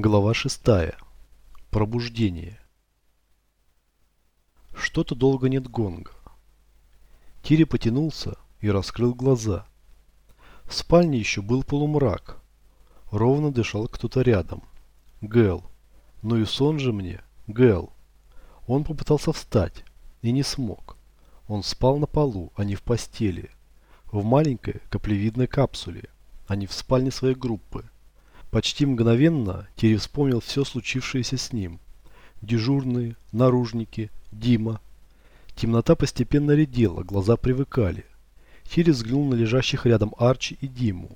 Глава 6. Пробуждение. Что-то долго нет гонга. Тири потянулся и раскрыл глаза. В спальне еще был полумрак. Ровно дышал кто-то рядом. Гэл. Ну и сон же мне. Гэл. Он попытался встать и не смог. Он спал на полу, а не в постели. В маленькой каплевидной капсуле, а не в спальне своей группы. Почти мгновенно Терри вспомнил все случившееся с ним. Дежурные, наружники, Дима. Темнота постепенно редела, глаза привыкали. Терри взглянул на лежащих рядом Арчи и Диму.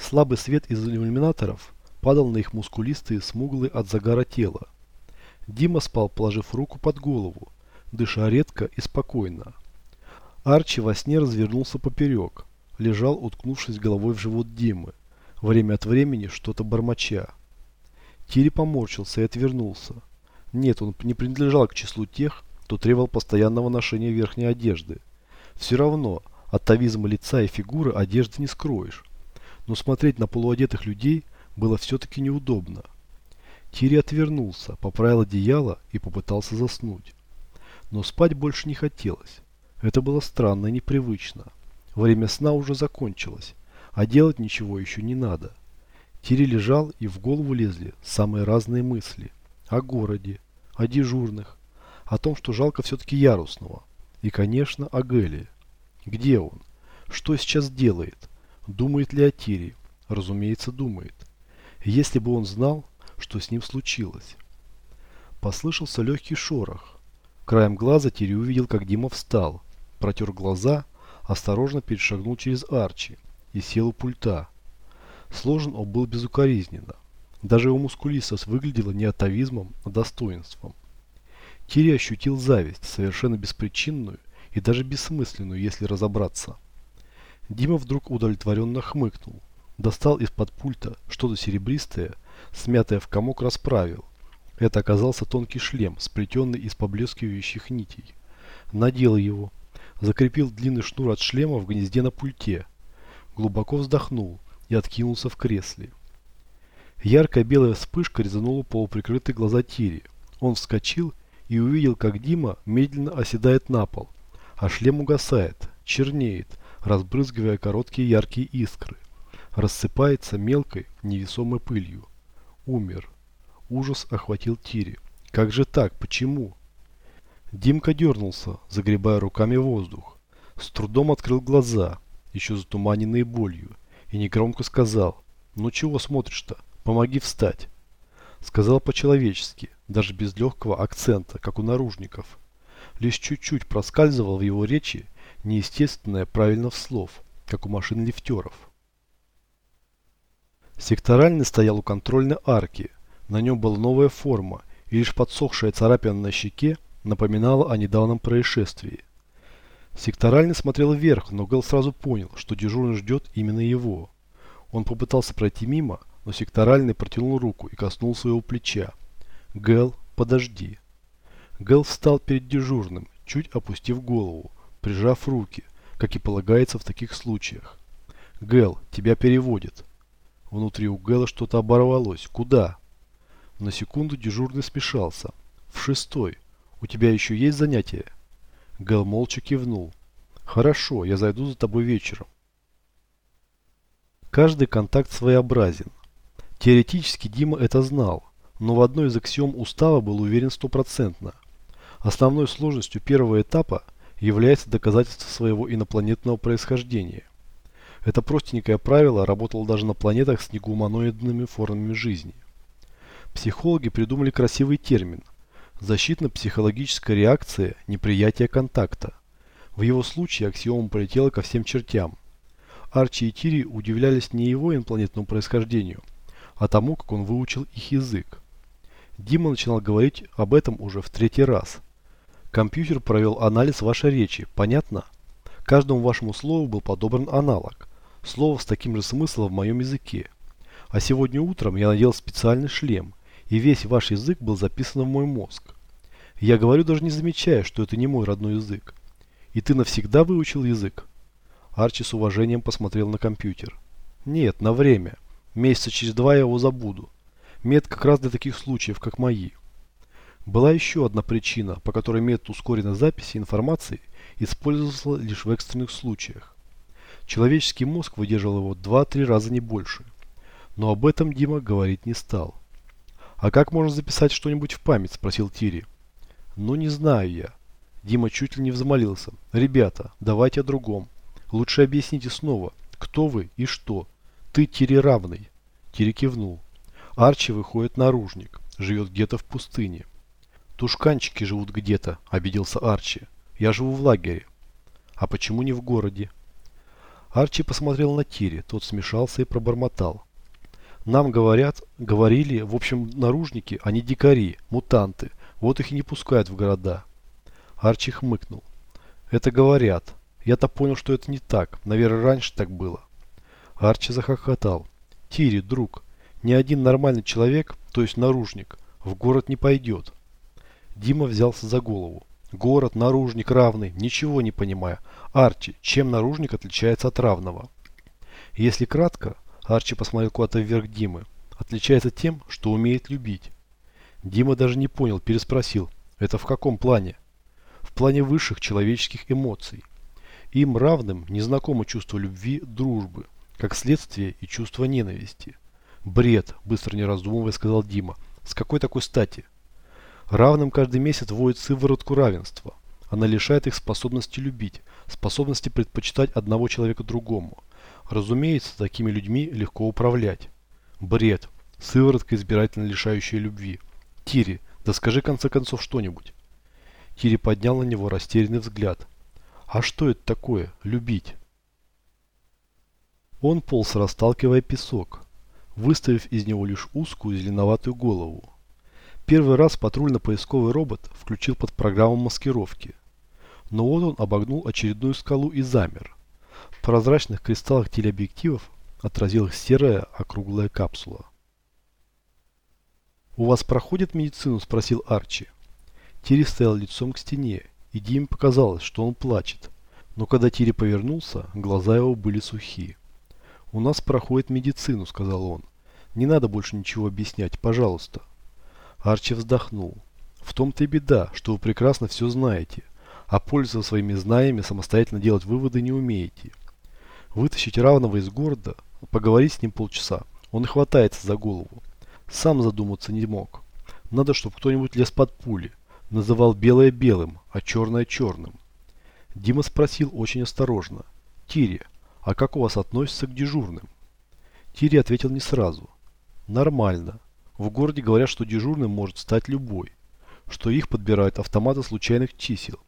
Слабый свет из иллюминаторов падал на их мускулистые, смуглые от загара тела. Дима спал, положив руку под голову, дыша редко и спокойно. Арчи во сне развернулся поперек, лежал, уткнувшись головой в живот Димы время от времени что-то бормоча. Тири поморщился и отвернулся. Нет, он не принадлежал к числу тех, кто требовал постоянного ношения верхней одежды. Все равно, от тавизма лица и фигуры одежды не скроешь. Но смотреть на полуодетых людей было все-таки неудобно. Тири отвернулся, поправил одеяло и попытался заснуть. Но спать больше не хотелось. Это было странно и непривычно. Время сна уже закончилось, а делать ничего еще не надо. Тири лежал, и в голову лезли самые разные мысли. О городе, о дежурных, о том, что жалко все-таки Ярусного. И, конечно, о Геле. Где он? Что сейчас делает? Думает ли о Тире? Разумеется, думает. Если бы он знал, что с ним случилось. Послышался легкий шорох. Краем глаза Тири увидел, как Дима встал, протер глаза, осторожно перешагнул через Арчи и сел у пульта. Сложен он был безукоризненно. Даже его мускулистость выглядела не атовизмом, а достоинством. Тири ощутил зависть, совершенно беспричинную и даже бессмысленную, если разобраться. Дима вдруг удовлетворенно хмыкнул, достал из-под пульта что-то серебристое, смятое в комок расправил. Это оказался тонкий шлем, сплетенный из поблескивающих нитей. Надел его, закрепил длинный шнур от шлема в гнезде на пульте, глубоко вздохнул и откинулся в кресле. Яркая белая вспышка резанула полуприкрытые глаза Тири. Он вскочил и увидел, как Дима медленно оседает на пол, а шлем угасает, чернеет, разбрызгивая короткие яркие искры. Рассыпается мелкой, невесомой пылью. Умер. Ужас охватил Тири. Как же так? Почему? Димка дернулся, загребая руками воздух. С трудом открыл глаза еще затуманенные болью, и негромко сказал «Ну чего смотришь-то? Помоги встать!» Сказал по-человечески, даже без легкого акцента, как у наружников. Лишь чуть-чуть проскальзывал в его речи неестественное правильно слов, как у машин лифтеров. Секторальный стоял у контрольной арки. На нем была новая форма, и лишь подсохшая царапина на щеке напоминала о недавнем происшествии. Секторальный смотрел вверх, но Гэл сразу понял, что дежурный ждет именно его. Он попытался пройти мимо, но секторальный протянул руку и коснулся его плеча. «Гэл, подожди». Гэл встал перед дежурным, чуть опустив голову, прижав руки, как и полагается в таких случаях. «Гэл, тебя переводят». Внутри у Гэла что-то оборвалось. «Куда?» На секунду дежурный смешался. «В шестой. У тебя еще есть занятия?» Гэл молча кивнул. «Хорошо, я зайду за тобой вечером». Каждый контакт своеобразен. Теоретически Дима это знал, но в одной из аксиом устава был уверен стопроцентно. Основной сложностью первого этапа является доказательство своего инопланетного происхождения. Это простенькое правило работало даже на планетах с негуманоидными формами жизни. Психологи придумали красивый термин – Защитно-психологическая реакция неприятия контакта. В его случае аксиома полетела ко всем чертям. Арчи и Тири удивлялись не его инопланетному происхождению, а тому, как он выучил их язык. Дима начинал говорить об этом уже в третий раз. Компьютер провел анализ вашей речи, понятно? Каждому вашему слову был подобран аналог. Слово с таким же смыслом в моем языке. А сегодня утром я надел специальный шлем, и весь ваш язык был записан в мой мозг. Я говорю, даже не замечая, что это не мой родной язык. И ты навсегда выучил язык? Арчи с уважением посмотрел на компьютер. Нет, на время. Месяца через два я его забуду. Метод как раз для таких случаев, как мои. Была еще одна причина, по которой метод ускоренной записи информации использовался лишь в экстренных случаях. Человеческий мозг выдерживал его 2-3 раза не больше. Но об этом Дима говорить не стал. «А как можно записать что-нибудь в память?» – спросил Тири. «Ну, не знаю я». Дима чуть ли не взмолился. «Ребята, давайте о другом. Лучше объясните снова, кто вы и что. Ты Тири равный». Тири кивнул. Арчи выходит наружник, живет где-то в пустыне. Тушканчики живут где-то, обиделся Арчи. Я живу в лагере. А почему не в городе? Арчи посмотрел на Тири, тот смешался и пробормотал. Нам говорят, говорили, в общем, наружники, они дикари, мутанты, вот их и не пускают в города. Арчи хмыкнул. Это говорят. Я-то понял, что это не так, наверное, раньше так было. Арчи захохотал. Тири, друг, ни один нормальный человек, то есть наружник, в город не пойдет. Дима взялся за голову. Город, наружник, равный, ничего не понимая. Арчи, чем наружник отличается от равного? Если кратко, Арчи посмотрел куда-то вверх Димы. Отличается тем, что умеет любить. Дима даже не понял, переспросил. Это в каком плане? В плане высших человеческих эмоций. Им равным незнакомо чувство любви, дружбы, как следствие и чувство ненависти. Бред, быстро не раздумывая, сказал Дима. С какой такой стати? Равным каждый месяц вводит сыворотку равенства. Она лишает их способности любить, способности предпочитать одного человека другому. Разумеется, такими людьми легко управлять. Бред. Сыворотка избирательно лишающая любви. Тири, да скажи конце концов что-нибудь. Тири поднял на него растерянный взгляд. А что это такое? Любить? Он полз, расталкивая песок, выставив из него лишь узкую зеленоватую голову. Первый раз патрульно-поисковый робот включил под программу маскировки. Но вот он обогнул очередную скалу и замер. В прозрачных кристаллах телеобъективов отразилась серая округлая капсула. «У вас проходит медицину?» – спросил Арчи. Тири стоял лицом к стене, и Диме показалось, что он плачет. Но когда Тири повернулся, глаза его были сухие. «У нас проходит медицину», – сказал он. «Не надо больше ничего объяснять, пожалуйста». Арчи вздохнул. В том-то и беда, что вы прекрасно все знаете, а пользоваться своими знаниями самостоятельно делать выводы не умеете. Вытащить равного из города, поговорить с ним полчаса, он и хватается за голову. Сам задуматься не мог. Надо, чтобы кто-нибудь лез под пули, называл белое белым, а черное черным. Дима спросил очень осторожно. «Тири, а как у вас относятся к дежурным?» Тири ответил не сразу. «Нормально. В городе говорят, что дежурным может стать любой, что их подбирают автоматы случайных чисел.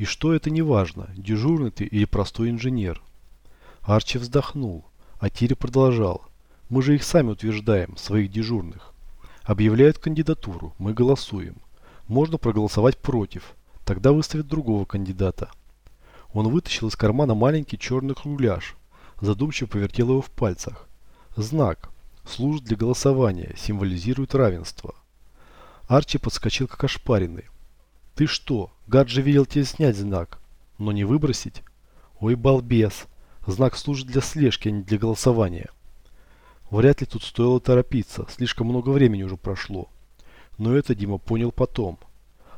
И что это не важно, дежурный ты или простой инженер. Арчи вздохнул, а Тири продолжал. Мы же их сами утверждаем, своих дежурных. Объявляют кандидатуру, мы голосуем. Можно проголосовать против, тогда выставят другого кандидата. Он вытащил из кармана маленький черный кругляш, задумчиво повертел его в пальцах. Знак служит для голосования, символизирует равенство. Арчи подскочил как ошпаренный. «Ты что, гад же велел тебе снять знак, но не выбросить?» «Ой, балбес! Знак служит для слежки, а не для голосования». Вряд ли тут стоило торопиться, слишком много времени уже прошло. Но это Дима понял потом.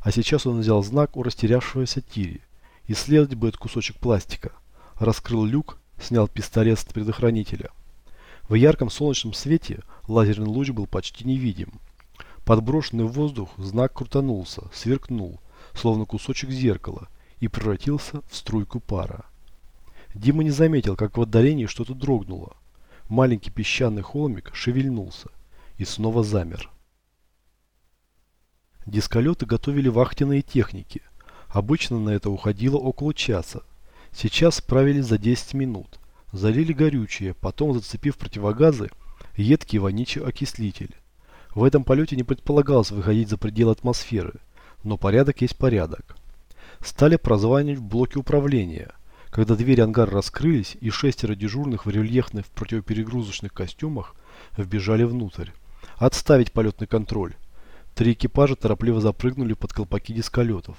А сейчас он взял знак у растерявшегося Тири. Исследовать бы этот кусочек пластика. Раскрыл люк, снял пистолет с предохранителя. В ярком солнечном свете лазерный луч был почти невидим. Подброшенный в воздух знак крутанулся, сверкнул, словно кусочек зеркала, и превратился в струйку пара. Дима не заметил, как в отдалении что-то дрогнуло. Маленький песчаный холмик шевельнулся и снова замер. Дисколеты готовили вахтенные техники. Обычно на это уходило около часа. Сейчас справились за 10 минут. Залили горючее, потом, зацепив противогазы, едкий вонючий окислитель. В этом полете не предполагалось выходить за пределы атмосферы, но порядок есть порядок. Стали прозванивать в блоке управления, когда двери ангара раскрылись и шестеро дежурных в рельефных противоперегрузочных костюмах вбежали внутрь. Отставить полетный контроль. Три экипажа торопливо запрыгнули под колпаки дисколетов.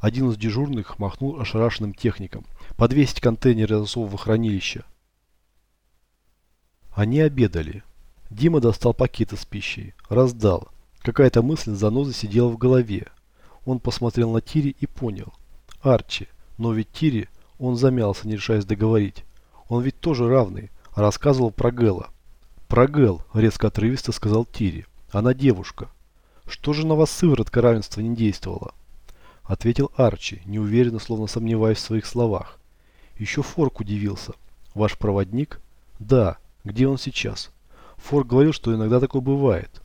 Один из дежурных махнул ошарашенным техникам. Подвесить контейнеры засового хранилища. Они обедали. Дима достал пакеты с пищей, раздал. Какая-то мысль заноза сидела в голове. Он посмотрел на Тири и понял. Арчи. Но ведь Тири, он замялся, не решаясь договорить. Он ведь тоже равный, рассказывал про Гэла. Про Гэл, резко отрывисто сказал Тири. Она девушка. Что же на вас сыворотка равенства не действовала? Ответил Арчи, неуверенно, словно сомневаясь в своих словах. Еще Форк удивился. Ваш проводник? Да. Где он сейчас? Форк говорил, что иногда такое бывает.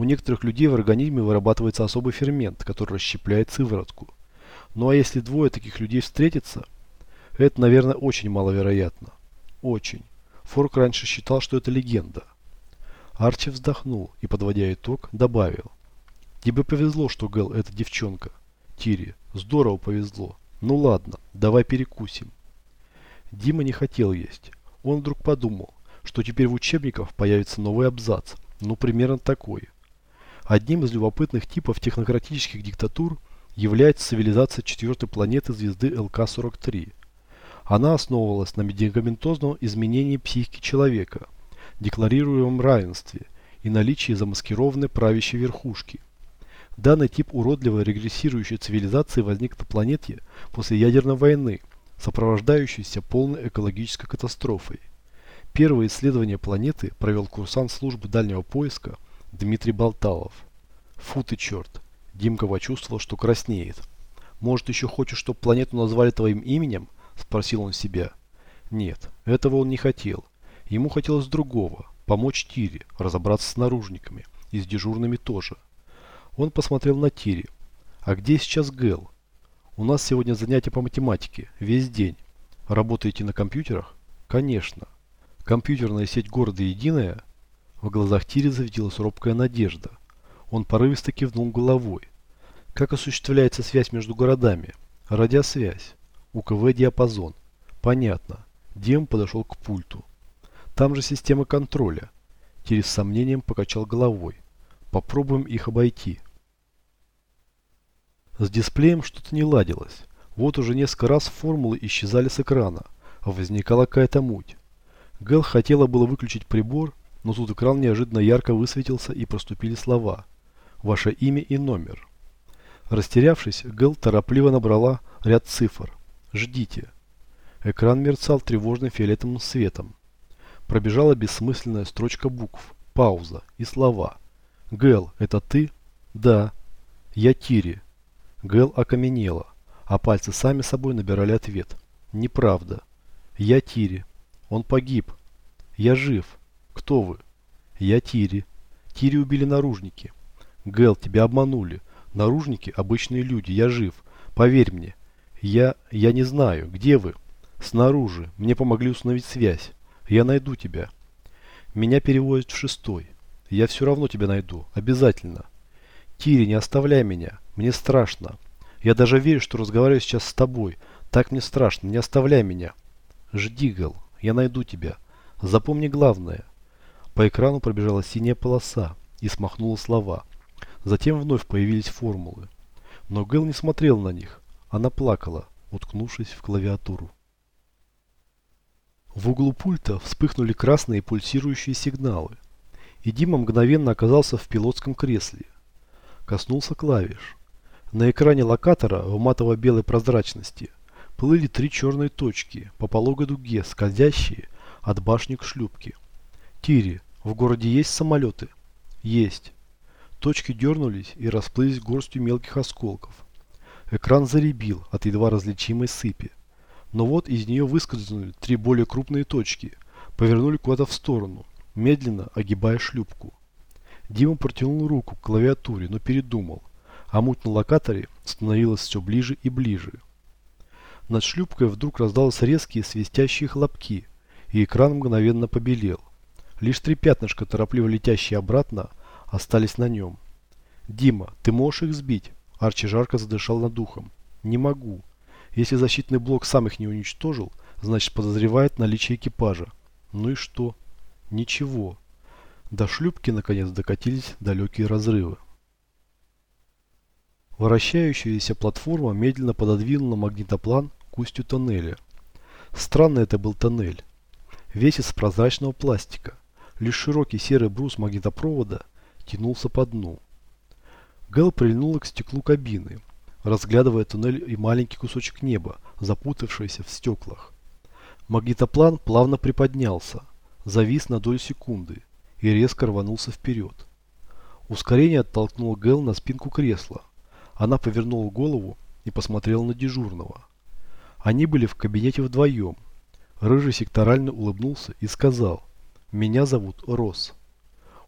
У некоторых людей в организме вырабатывается особый фермент, который расщепляет сыворотку. Ну а если двое таких людей встретятся, это, наверное, очень маловероятно. Очень. Форк раньше считал, что это легенда. Арчи вздохнул и, подводя итог, добавил. Тебе повезло, что Гэл это девчонка. Тири, здорово повезло. Ну ладно, давай перекусим. Дима не хотел есть. Он вдруг подумал, что теперь в учебниках появится новый абзац. Ну, примерно такой. Одним из любопытных типов технократических диктатур является цивилизация четвертой планеты звезды ЛК-43. Она основывалась на медикаментозном изменении психики человека, декларируемом равенстве и наличии замаскированной правящей верхушки. Данный тип уродливой регрессирующей цивилизации возник на планете после ядерной войны, сопровождающейся полной экологической катастрофой. Первое исследование планеты провел курсант службы дальнего поиска Дмитрий Болталов. Фу ты черт. Димка почувствовал, что краснеет. Может еще хочешь, чтобы планету назвали твоим именем? Спросил он себя. Нет, этого он не хотел. Ему хотелось другого. Помочь Тире, разобраться с наружниками. И с дежурными тоже. Он посмотрел на Тири. А где сейчас Гэл? У нас сегодня занятия по математике. Весь день. Работаете на компьютерах? Конечно. Компьютерная сеть города единая? В глазах Тири засветилась робкая надежда. Он порывисто кивнул головой. Как осуществляется связь между городами? Радиосвязь. УКВ диапазон. Понятно. Дем подошел к пульту. Там же система контроля. Тири с сомнением покачал головой. Попробуем их обойти. С дисплеем что-то не ладилось. Вот уже несколько раз формулы исчезали с экрана, а возникала какая-то муть. Гэл хотела было выключить прибор, но тут экран неожиданно ярко высветился и проступили слова. Ваше имя и номер. Растерявшись, Гэл торопливо набрала ряд цифр. «Ждите». Экран мерцал тревожным фиолетовым светом. Пробежала бессмысленная строчка букв, пауза и слова. «Гэл, это ты?» «Да». «Я Тири». Гэл окаменела, а пальцы сами собой набирали ответ. «Неправда». «Я Тири». «Он погиб». «Я жив». «Кто вы?» «Я Тири». «Тири убили наружники». «Гэл, тебя обманули. Наружники – обычные люди. Я жив. Поверь мне. Я... я не знаю. Где вы?» «Снаружи. Мне помогли установить связь. Я найду тебя». «Меня переводят в шестой. Я все равно тебя найду. Обязательно». «Тири, не оставляй меня. Мне страшно. Я даже верю, что разговариваю сейчас с тобой. Так мне страшно. Не оставляй меня». «Жди, Гэл. Я найду тебя. Запомни главное». По экрану пробежала синяя полоса и смахнула слова. Затем вновь появились формулы. Но Гэл не смотрел на них. Она плакала, уткнувшись в клавиатуру. В углу пульта вспыхнули красные пульсирующие сигналы. И Дима мгновенно оказался в пилотском кресле. Коснулся клавиш. На экране локатора в матово-белой прозрачности плыли три черные точки по пологой дуге, скользящие от башни к шлюпке. Тири, в городе есть самолеты? Есть. Точки дернулись и расплылись горстью мелких осколков. Экран заребил от едва различимой сыпи. Но вот из нее выскользнули три более крупные точки, повернули куда-то в сторону, медленно огибая шлюпку. Дима протянул руку к клавиатуре, но передумал, а муть на локаторе становилась все ближе и ближе. Над шлюпкой вдруг раздались резкие свистящие хлопки, и экран мгновенно побелел. Лишь три пятнышка, торопливо летящие обратно, остались на нем. «Дима, ты можешь их сбить?» Арчи жарко задышал над духом. «Не могу. Если защитный блок сам их не уничтожил, значит подозревает наличие экипажа. Ну и что? Ничего. До шлюпки наконец докатились далекие разрывы. Вращающаяся платформа медленно пододвинула магнитоплан к устью тоннеля. Странный это был тоннель. Весь из прозрачного пластика. Лишь широкий серый брус магнитопровода тянулся по дну. Гэл прильнула к стеклу кабины, разглядывая туннель и маленький кусочек неба, запутавшийся в стеклах. Магнитоплан плавно приподнялся, завис на долю секунды и резко рванулся вперед. Ускорение оттолкнуло Гэл на спинку кресла. Она повернула голову и посмотрела на дежурного. Они были в кабинете вдвоем. Рыжий секторально улыбнулся и сказал «Меня зовут Рос».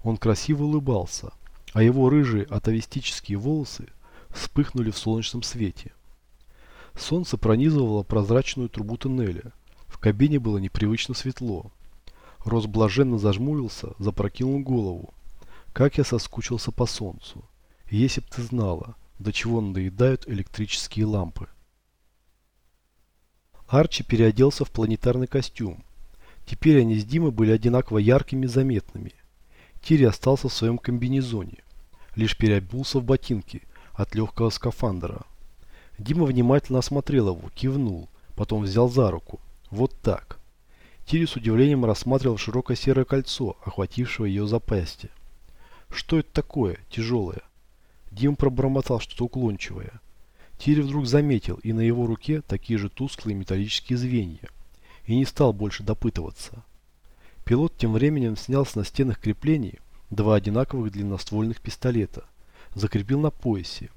Он красиво улыбался, а его рыжие атовистические волосы вспыхнули в солнечном свете. Солнце пронизывало прозрачную трубу туннеля. В кабине было непривычно светло. Рос блаженно зажмурился, запрокинул голову. Как я соскучился по солнцу. Если б ты знала, до чего надоедают электрические лампы. Арчи переоделся в планетарный костюм. Теперь они с Димой были одинаково яркими и заметными. Тири остался в своем комбинезоне. Лишь переобулся в ботинки от легкого скафандра. Дима внимательно осмотрел его, кивнул, потом взял за руку. Вот так. Тири с удивлением рассматривал широкое серое кольцо, охватившее ее запястье. Что это такое, тяжелое? Дима пробормотал что-то уклончивое. Тири вдруг заметил и на его руке такие же тусклые металлические звенья. И не стал больше допытываться. Пилот тем временем снял с настенных креплений два одинаковых длинноствольных пистолета. Закрепил на поясе.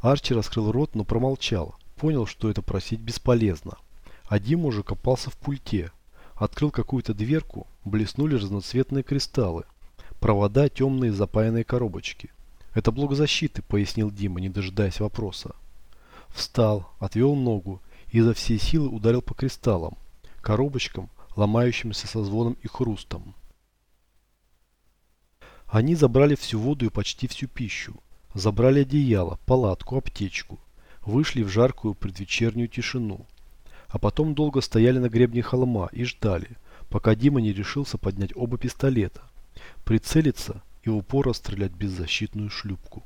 Арчи раскрыл рот, но промолчал. Понял, что это просить бесполезно. А Дима уже копался в пульте. Открыл какую-то дверку, блеснули разноцветные кристаллы. Провода, темные запаянные коробочки. «Это блок защиты», — пояснил Дима, не дожидаясь вопроса. Встал, отвел ногу и изо всей силы ударил по кристаллам, коробочкам, ломающимся со звоном и хрустом. Они забрали всю воду и почти всю пищу. Забрали одеяло, палатку, аптечку. Вышли в жаркую предвечернюю тишину. А потом долго стояли на гребне холма и ждали, пока Дима не решился поднять оба пистолета, прицелиться и в упор расстрелять беззащитную шлюпку.